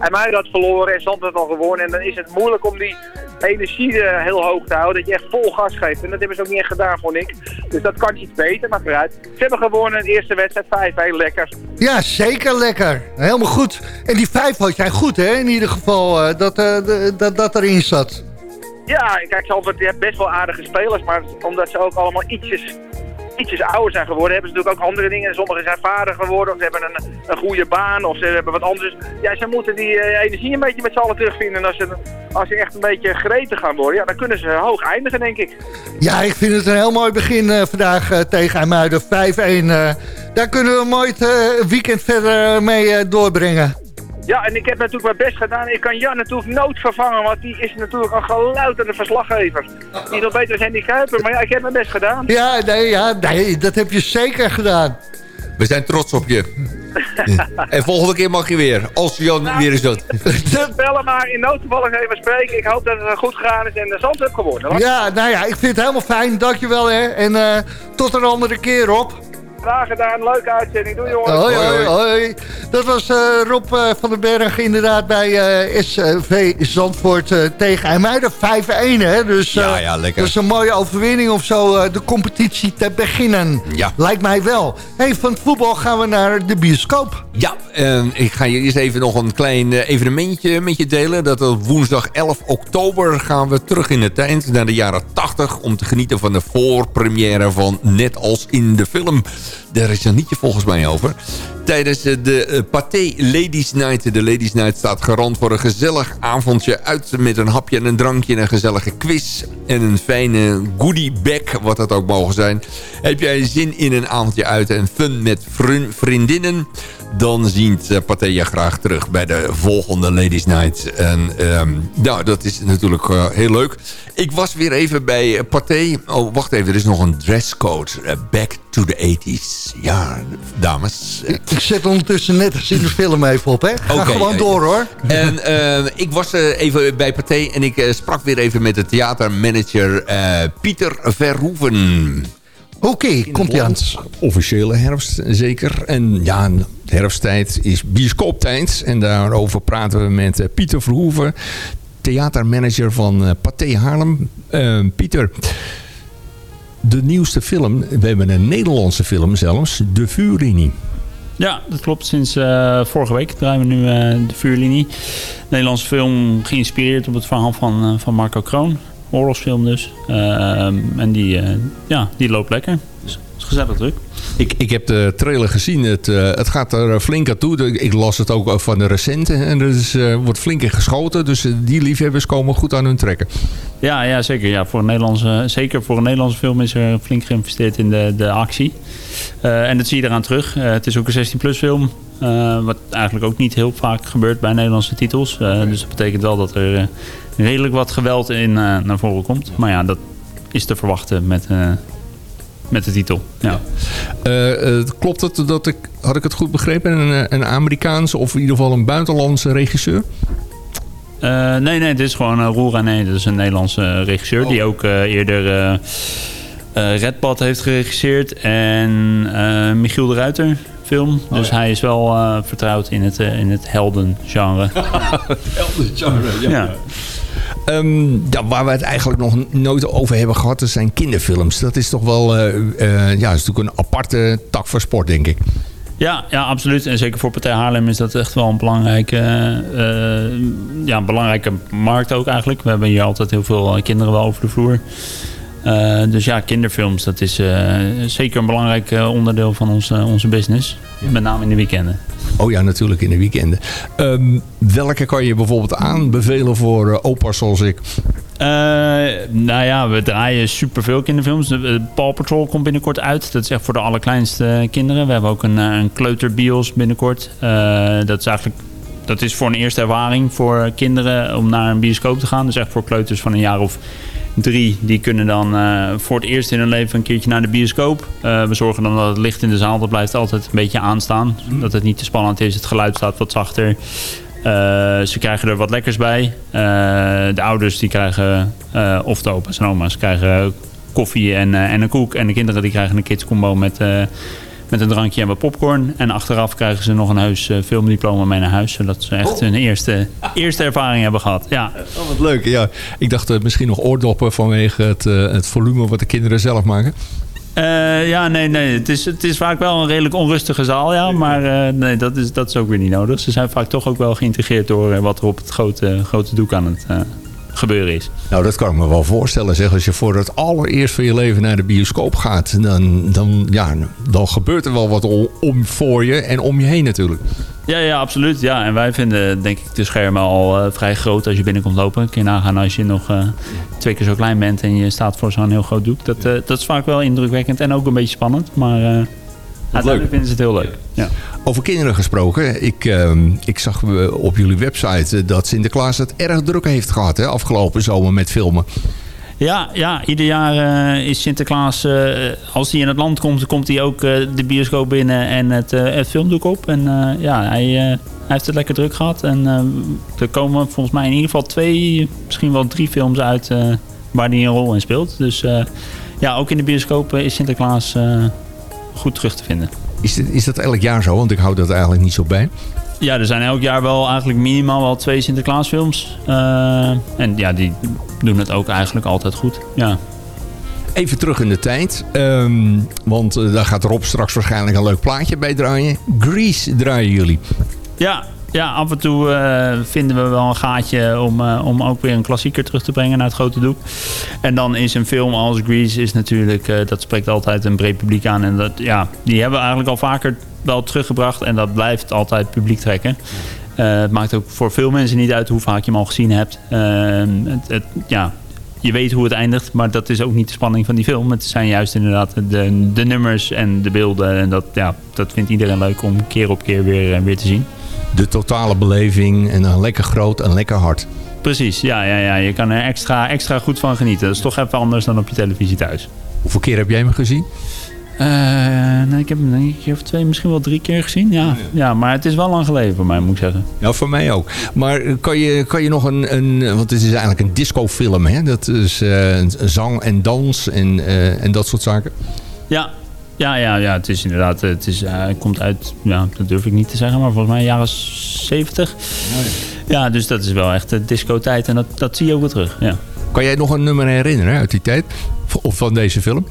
IJmuiden had verloren en Zand had al gewonnen en dan is het moeilijk om die energie heel hoog te houden, dat je echt vol gas geeft. En dat hebben ze ook niet echt gedaan, vond ik. Dus dat kan iets beter, maar vooruit. Ze hebben gewonnen de eerste wedstrijd 5-1, lekker. Ja, zeker lekker. Helemaal goed. En die 5 had jij goed, hè, in ieder geval, dat, dat, dat erin zat. Ja, kijk, Zandvoort heeft best wel aardige spelers, maar omdat ze ook allemaal ietsjes, ietsjes ouder zijn geworden, hebben ze natuurlijk ook andere dingen. Sommigen zijn vader geworden, of ze hebben een, een goede baan, of ze hebben wat anders. Ja, ze moeten die uh, energie een beetje met z'n allen terugvinden. En als ze, als ze echt een beetje gretig gaan worden, ja, dan kunnen ze hoog eindigen, denk ik. Ja, ik vind het een heel mooi begin uh, vandaag uh, tegen IJmuiden. 5-1. daar kunnen we mooi het weekend verder mee doorbrengen. Ja, en ik heb natuurlijk mijn best gedaan. Ik kan Jan natuurlijk nood vervangen, want die is natuurlijk een geluidende verslaggever. Die nog beter is Henry Kuiper, maar ja, ik heb mijn best gedaan. Ja, nee, ja, nee, dat heb je zeker gedaan. We zijn trots op je. [LAUGHS] en volgende keer mag je weer, als Jan nou, weer is dat. [LAUGHS] bellen maar in noodgevallig even spreken. Ik hoop dat het goed gegaan is en de zand heb geworden. Ja, nou ja, ik vind het helemaal fijn. Dankjewel hè. En uh, tot een andere keer op. Graag gedaan, leuke uitzending. Doei jongens. Hoi, hoi, hoi. Dat was uh, Rob uh, van den Berg inderdaad bij uh, SV Zandvoort tegen IJmuiden. 5-1 hè. Dus ja, ja, lekker. dat is een mooie overwinning om zo de competitie te beginnen. Ja. Lijkt mij wel. Hey, van het voetbal gaan we naar de bioscoop. Ja, ik ga je eerst even nog een klein evenementje met je delen. Dat op woensdag 11 oktober gaan we terug in de tijd naar de jaren 80... om te genieten van de voorpremière van Net als in de film... Daar is een liedje volgens mij over. Tijdens de uh, Pathé Ladies Night. De Ladies Night staat garant voor een gezellig avondje uit... met een hapje en een drankje en een gezellige quiz. En een fijne goodie bag, wat dat ook mogen zijn. Heb jij zin in een avondje uit en fun met vriendinnen... dan ziet uh, Pathé je graag terug bij de volgende Ladies Night. En um, nou, dat is natuurlijk uh, heel leuk. Ik was weer even bij Pathé. Oh, wacht even, er is nog een dresscode. back to the 80s. Ja, dames. Ik, ik zet ondertussen net als in de film even op, hè? Ga okay, gewoon door, hoor. En uh, ik was uh, even bij Pathé en ik uh, sprak weer even met de theatermanager Pieter Verhoeven. Oké, okay, komt ie aan. Officiële herfst, zeker. En ja, herfsttijd is bioscooptijd. En daarover praten we met Pieter Verhoeven, theatermanager van Pathé Haarlem. Pieter, de nieuwste film, we hebben een Nederlandse film zelfs, De Vuurlinie. Ja, dat klopt. Sinds uh, vorige week draaien we nu uh, De Vuurlinie. Nederlandse film geïnspireerd op het verhaal van, uh, van Marco Kroon. Oorlogsfilm dus. en die, ja, die loopt lekker. Dus het is gezellig druk. Ik, ik heb de trailer gezien. Het, uh, het gaat er flink aan toe. Ik las het ook van de recente. En er is, uh, wordt flink in geschoten. Dus die liefhebbers komen goed aan hun trekken. Ja, ja zeker. Ja, voor een Nederlandse, zeker voor een Nederlandse film is er flink geïnvesteerd in de, de actie. Uh, en dat zie je eraan terug. het is ook een 16-plus film. wat eigenlijk ook niet heel vaak gebeurt bij Nederlandse titels. dus dat betekent wel dat er redelijk wat geweld in naar voren komt. Maar ja, dat is te verwachten met met de titel. Ja. Uh, klopt het dat ik, had ik het goed begrepen, een, een Amerikaanse of in ieder geval een buitenlandse regisseur? Uh, nee, nee, dit is gewoon uh, Roer Nee, dat is een Nederlandse regisseur die ook eerder Redpad heeft geregisseerd en Michiel de Ruiter film. Oh, dus ja. hij is wel vertrouwd in het, in het heldengenre. [LAUGHS] heldengenre, ja. ja. Um, ja, waar we het eigenlijk nog nooit over hebben gehad, dat zijn kinderfilms. Dat is toch wel uh, uh, ja, is natuurlijk een aparte tak voor sport, denk ik. Ja, ja, absoluut. En zeker voor Partij Haarlem is dat echt wel een belangrijke, uh, ja, belangrijke markt ook eigenlijk. We hebben hier altijd heel veel kinderen wel over de vloer. Eh, dus ja, kinderfilms, dat is eh, zeker een belangrijk eh, onderdeel van onze, onze business. Met name in de weekenden. Oh ja, natuurlijk in de weekenden. Ehm, welke kan je bijvoorbeeld aanbevelen voor opa's zoals ik? Nou ja, we draaien superveel kinderfilms. De- de Paw Patrol komt binnenkort uit. Dat is echt voor de allerkleinste kinderen. We hebben ook een, een kleuterbios binnenkort. Dat is eigenlijk... Dat is voor een eerste ervaring voor kinderen om naar een bioscoop te gaan. Dus echt voor kleuters van een jaar of drie. Die kunnen dan eh, voor het eerst in hun leven een keertje naar de bioscoop. Eh, we zorgen dan dat het licht in de zaal dat blijft altijd een beetje aanstaan. Dat het niet te spannend is. Het geluid staat wat zachter. Eh, ze krijgen er wat lekkers bij. De ouders die krijgen, of de opa's en oma's, krijgen koffie en, en een koek. En de kinderen die krijgen een kidscombo met, met een drankje en wat popcorn. En achteraf krijgen ze nog een heus eh, filmdiploma mee naar huis. Zodat ze echt hun eerste, eerste ervaring hebben gehad. Ja. Oh, wat leuk. Ja, ik dacht eh, misschien nog oordoppen vanwege het, eh, het volume wat de kinderen zelf maken. Ja, nee, nee. Het is, het is vaak wel een redelijk onrustige zaal, ja. Maar nee, dat is, dat is ook weer niet nodig. Ze zijn vaak toch ook wel geïntegreerd door wat er op het grote, grote doek aan het gebeuren is. Nou, dat kan ik me wel voorstellen. Zeg. Als je voor het allereerst van je leven naar de bioscoop gaat... dan, dan, ja, dan gebeurt er wel wat om, voor je en om je heen natuurlijk. Ja, ja, absoluut. Ja, en wij vinden denk ik de schermen al eh, vrij groot als je binnenkomt lopen. Kun je nagaan als je nog eh, twee keer zo klein bent en je staat voor zo'n heel groot doek. Dat, eh, dat is vaak wel indrukwekkend en ook een beetje spannend. Maar uiteindelijk vinden ze het heel leuk. Ja. Over kinderen gesproken. Ik, ehm, ik zag eh, op jullie website eh, dat Sinterklaas het erg druk heeft gehad... Hè, afgelopen zomer met filmen. Ja, ja, ieder jaar eh, is Sinterklaas, als hij in het land komt, komt hij ook de bioscoop binnen en het, het filmdoek op. En ja, hij, hij heeft het lekker druk gehad. En er komen volgens mij in ieder geval twee, misschien wel drie films uit waar hij een rol in speelt. Dus ja, ook in de bioscoop is Sinterklaas goed terug te vinden. Is, dit, is dat elk jaar zo? Want ik hou dat eigenlijk niet zo bij. Ja, er zijn elk jaar wel eigenlijk minimaal wel twee Sinterklaasfilms. Eh en ja, die doen het ook eigenlijk altijd goed. Ja. Even terug in de tijd. ehm, want eh, daar gaat Rob straks waarschijnlijk een leuk plaatje bij draaien. Grease draaien jullie. Ja, ja, af en toe eh, vinden we wel een gaatje om, eh, om ook weer een klassieker terug te brengen naar het grote doek. En dan is een film als Grease is natuurlijk, eh, dat spreekt altijd een breed publiek aan. En dat, ja, die hebben we eigenlijk al vaker wel teruggebracht en dat blijft altijd publiek trekken. Het maakt ook voor veel mensen niet uit hoe vaak je hem al gezien hebt. Het, ja, je weet hoe het eindigt, maar dat is ook niet de spanning van die film. Het zijn juist inderdaad de, de nummers en de beelden. En dat, ja, dat vindt iedereen leuk om keer op keer weer, weer te zien. De totale beleving en dan lekker groot en lekker hard. Precies, ja, ja, ja. je kan er extra, extra goed van genieten. Dat is toch even anders dan op je televisie thuis. Hoeveel keer heb jij hem gezien? Nee, ik heb hem denk ik een keer of twee, misschien wel drie keer gezien. Ja, ja, maar het is wel lang geleden voor mij, moet ik zeggen. Ja, voor mij ook. Maar eh, kan je, kan je nog een, een... Want het is eigenlijk een discofilm, hè? Dat is eh, zang en dans en, en dat soort zaken. Ja, ja, ja, ja het is inderdaad, het, is, eh, het komt uit, ja, dat durf ik niet te zeggen, maar volgens mij jaren 70. Ja, dus dat is wel echt de discotijd en dat, dat zie je ook weer terug. Ja. Kan jij nog een nummer herinneren uit die tijd? Of van deze film?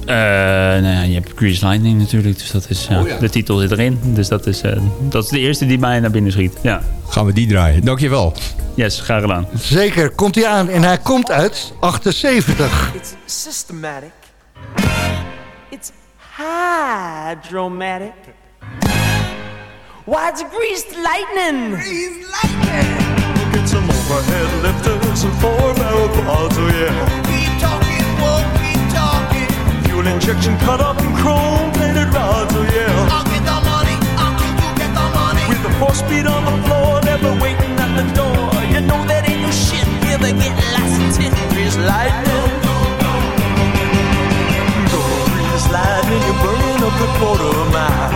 Eh, nou ja, je hebt Grease Lightning natuurlijk, dus dat is, ja, de titel zit erin. Dus dat is, eh, dat is de eerste die mij naar binnen schiet. Ja. Gaan we die draaien. Dankjewel. Yes, graag gedaan. Zeker, komt hij aan. En hij komt uit 78. It's systematic. It's hydromatic. Why, it's greased lightning. Greased lightning. Get some overhead lifters and four barrel quads, oh yeah. Keep talking, won't keep talking. Fuel injection cut up in chrome plated rods, oh yeah. I'll get the money, I'll get you get the money. With the four speed on the floor, never waiting at the door. You know that ain't no shit, here they get licensed in greased lightning. Lightning, you're burning up the quarter mile.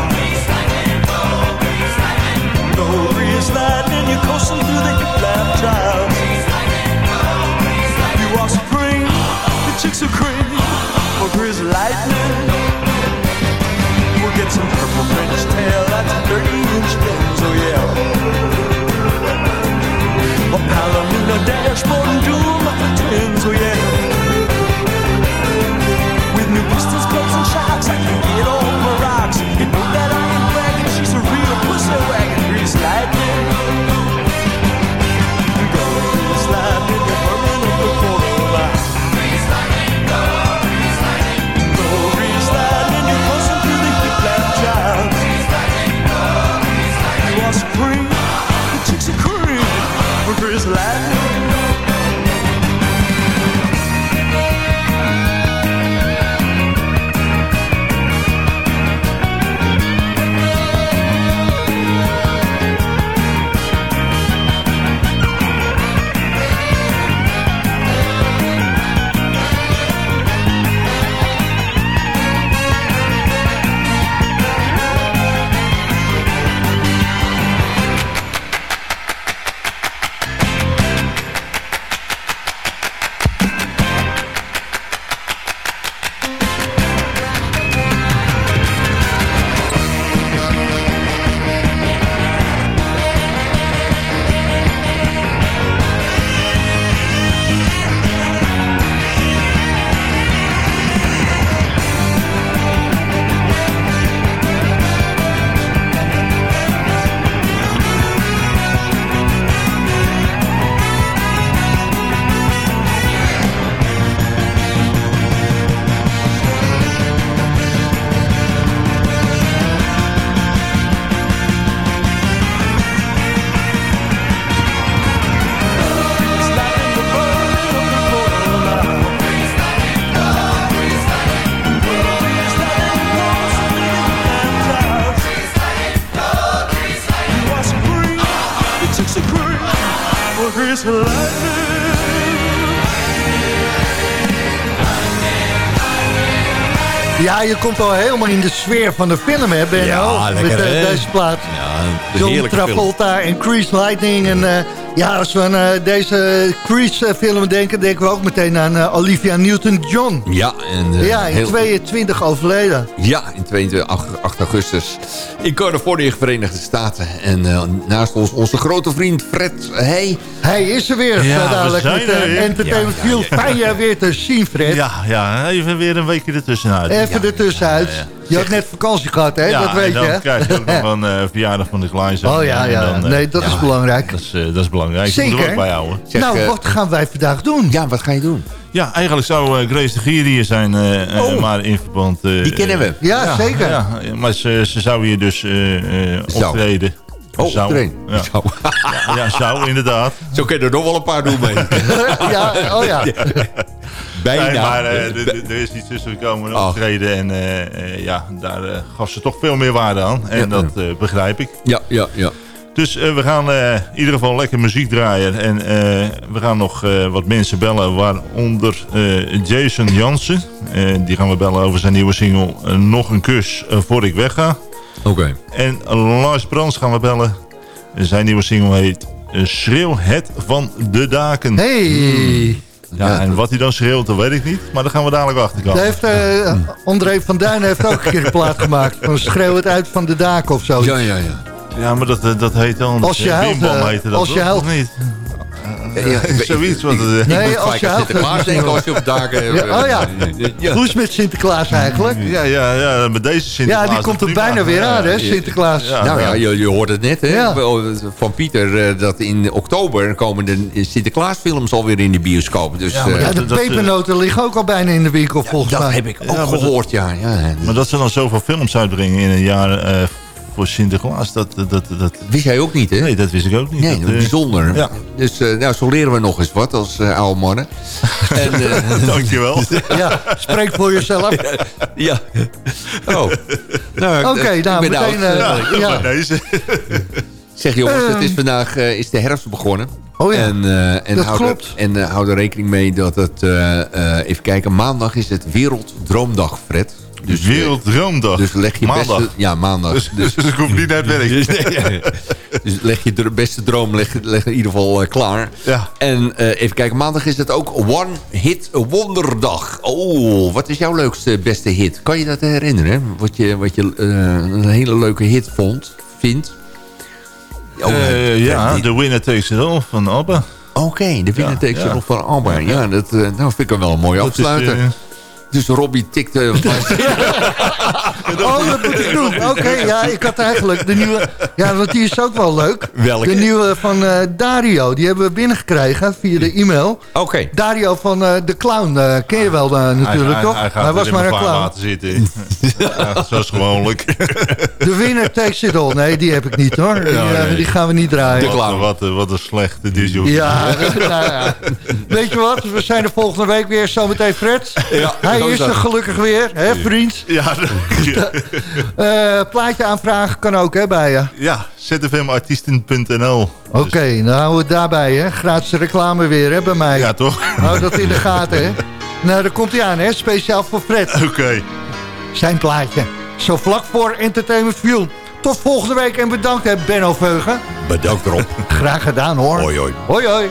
Go grease lightning, you're coasting through the hip lap trials. You are supreme, the chicks are cream for grease lightning. We'll get some purple French tail, that's 30 inch fins, oh yeah. A Palomino dashboard and muffin twins, oh yeah. Shocks, I can get my rocks. You know that I ain't bragging, she's a real pussy wagon, Ja, je komt al helemaal in de sfeer van de film, hè, Benno? Ja, lekker, Met eh, hè? deze plaat. Ja, John film. Travolta en Crease Lightning. En eh, ja, als we aan eh, deze Crease-film denken... denken we ook meteen aan eh, Olivia Newton-John. Ja, en, eh, ja, in heel- 22 overleden. Ja, in 22, 8, 8 augustus in Californië, Verenigde Staten. En eh, naast ons onze grote vriend Fred Hey. Hij is er weer, Ja, zo dadelijk zijn met er eh. Entertainment Ja. Fijn je weer te zien, Fred. Ja, ja, even weer een weekje ertussenuit. Even ertussenuit. Je had net vakantie gehad, hè? Ja, dat weet en dan je. hè? krijg je ook nog een eh, verjaardag van de kleinzoon. Oh ja, En ja. dan, eh, nee, dat is belangrijk. Dat is, eh, dat is belangrijk. Er Zeker. bij houden. nou, wat gaan wij vandaag doen? Ja, wat ga je doen? Ja, eigenlijk zou Grace de Gier hier zijn, Oh. maar in verband... eh, Die kennen we. Ja, zeker. Ja, maar ze, ze zou hier dus Zou. optreden. Oh, Zou. optreden. Ja. [LAUGHS] Zou. Ja, ja, zou, inderdaad. Zo kunnen er nog wel een paar doen mee. [LAUGHS] ja, oh ja. [LAUGHS] Bijna. Nee, maar eh, er- er- is iets tussen gekomen, Oh. optreden. En eh, eh, ja, daar eh, gaf ze toch veel meer waarde aan. En Ja. dat eh, begrijp ik. Ja, ja, ja. Dus eh, we gaan eh, in ieder geval lekker muziek draaien. En eh, we gaan nog eh, wat mensen bellen. Waaronder eh, Jason Jansen. Eh, die gaan we bellen over zijn nieuwe single eh, Nog een kus eh, voor ik wegga. Oké. En Lars Brands gaan we bellen. Zijn nieuwe single heet eh, Schreeuw het van de daken. Hey. Ja, en wat hij dan schreeuwt, dat weet ik niet. Maar daar gaan we dadelijk achter komen. heeft, eh, André van Duin heeft ook een keer een plaat gemaakt. Van schreeuw het uit van de daken of zo. Ja, ja, ja. Ja, maar dat, eh, dat heet dan... Als je huilt, eh, heette dat als je huilt. of niet? Zoiets wat het... Nee, Ik moet als vaak je aan Sinterklaas dat denken als je op dagen... Ja, oh ja. ja. Hoe is het met Sinterklaas eigenlijk? Ja, ja, ja, met deze Sinterklaas. Ja, die komt er bijna weer aan, hè, Sinterklaas. Nou ja, je, je hoort het net hè, van Pieter... eh, dat in oktober komen de Sinterklaasfilms alweer in de bioscoop. Dus, Ja, eh, Ja, de dat- dat, eh, pepernoten liggen ook al bijna in de winkel, volgens dat mij. heb ik ook dat- gehoord, ja. ja. Maar dat ze dan zoveel films uitbrengen in een jaar eh, voor Sinterklaas, dat, dat, dat, dat... Wist jij ook niet, hè? Nee, dat wist ik ook niet. Nee, Dat, eh, bijzonder. ja. Dus eh, nou, zo leren we nog eens wat als eh, oude mannen. [LAUGHS] en, eh, Dankjewel. Ja, spreek voor jezelf. ja. Oh. Nou, Oké, ik nou, ben meteen... oud. ja. Deze. Zeg jongens, het is Ehm. vandaag eh, is de herfst begonnen. Oh ja, en, eh, en dat hou klopt. Er, en hou er rekening mee dat het... eh, eh, even kijken, maandag is het Werelddroomdag, Fred. Dus, eh, Werelddroomdag. dus leg je Maandag. beste... Ja, maandag. Dus, Dus, dus ik hoef niet naar het werk. [LAUGHS] [LAUGHS] dus leg je de beste droom leg, leg in ieder geval eh, klaar. Ja. En eh, even kijken, maandag is het ook One Hit Wonderdag. Oh, wat is jouw leukste, beste hit? Kan je dat herinneren? Wat je, wat je een hele leuke hit vond, vindt? Oh, ja, The Winner Takes It All van ABBA. Oké, de winnaar Ja, takes ja. it off van Alba. Ja, dat nou vind ik hem wel een mooi Dat is, afsluiter. Dus Robbie tikte... [LAUGHS] Oh, dat moet ik doen. [LAUGHS] Oké, ja, ik had eigenlijk de nieuwe... Ja, want die is ook wel leuk. Welke? De nieuwe van eh, Dario. Die hebben we binnengekregen via de e-mail. Oké. Dario van eh, de Clown. eh, ken je wel natuurlijk, hij, toch? Hij, was maar een clown. laten zitten. ja, zoals gewoonlijk. [LAUGHS] De winner takes it all. Nee, die heb ik niet hoor. Die, Ja, nee. die gaan we niet draaien. Wat, wat, wat, wat een slechte disjoek. Ja, nou ja. weet je wat? We zijn er volgende week weer zometeen Fred. Ja, Hij zo is er gelukkig weer, hè vriend? [LAUGHS] Ja. [LAUGHS] Eh, plaatje aanvragen kan ook hè, bij je. ja zfmartiesten.nl. Oké, nou houden we het daarbij hè. Gratis reclame weer hè, bij mij. Ja, toch? Hou dat in de gaten hè. Nou, daar komt hij aan hè. Speciaal voor Fred. Oké. Zijn plaatje. Zo vlak voor Entertainment View. Tot volgende week en bedankt hè Benno Veugen. Bedankt erop. Graag gedaan hoor. Hoi, hoi. Hoi hoi.